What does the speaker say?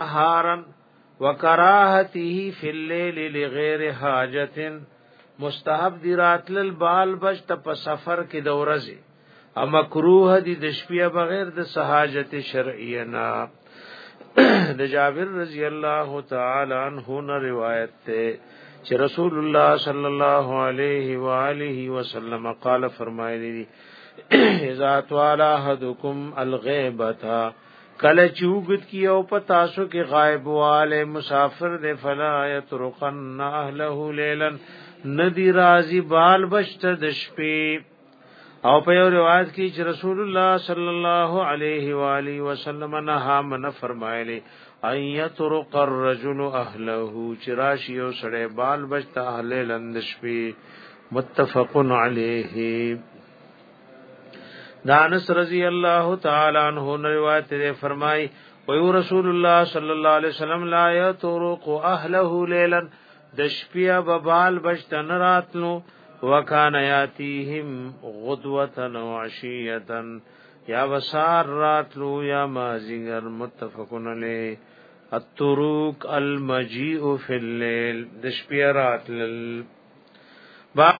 نهارا وکراهته فی الليل لغیر حاجت مستحب دی راتل بال بچ ته په سفر کې د ورځې او مکروه دی د شپې بغیر د سہاجت شرعیه نه د جابر رضی الله تعالی عنہ نه روایت ته چې رسول الله صلی الله علیه و آله وسلم قال فرمایلی اذا طال احدکم الغیبتا کله چې وګد کی او په تاسو کې غایب واله مسافر دې فلا یترقن اهله لیلن ندی رازی بال بشت د شپې او په یو روایت کې چې رسول الله صلی الله علیه و علیه وسلم نه من فرمایلی ایترق الرجل اهله چراش یو سړی بال بشت اهله لند شپې متفق علیه دانس رضی اللہ تعالی عنہ نے روایت دے فرمائی و رسول اللہ صلی اللہ علیہ وسلم لا یترق اهله لیلا د شپیا ببال بشتن راتلو وکانا یاتیهم غدوه و عشیه یا وسار راتلو یا مازیګر متفقن علی التروق المجيء في الليل د شپیا راتل